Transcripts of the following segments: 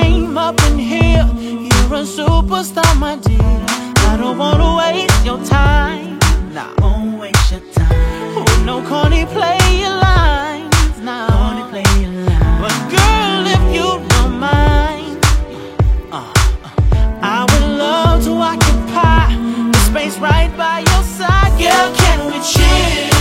Came up in here, you're a superstar, my dear. I don't wanna waste your time. Nah, won't waste your time. With no corny play your lines. Nah, corny play your lines. But girl, if you don't mind, uh, uh, I would love to occupy the space right by your side. Girl, can we chill?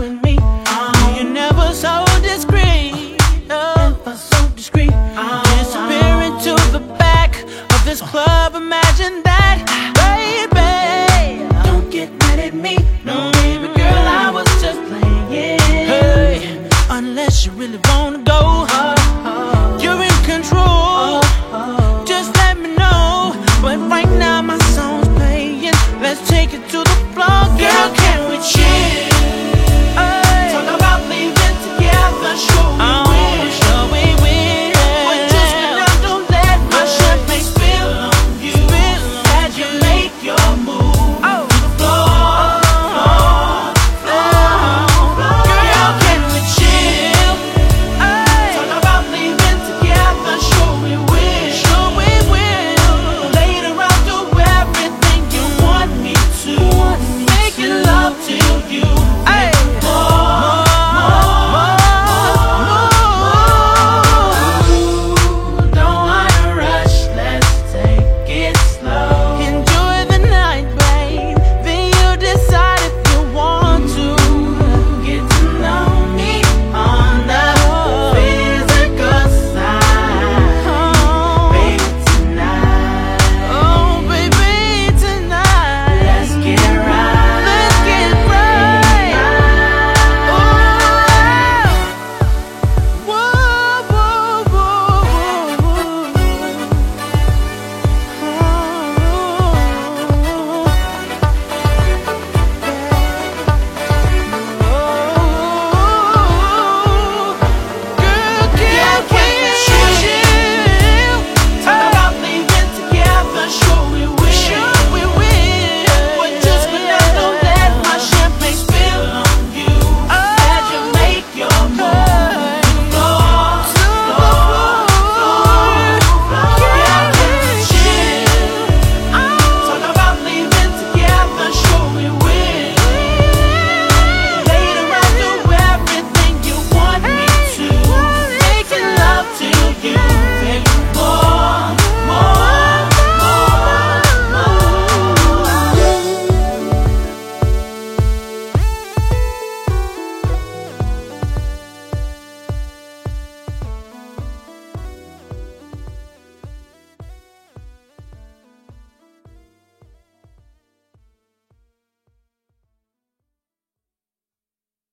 You and me. You're never so discreet, oh. never so discreet. Disappear into the back of this club. Imagine that, baby. Don't get mad at me, no, baby girl. I was just playing. Hey, unless you really want.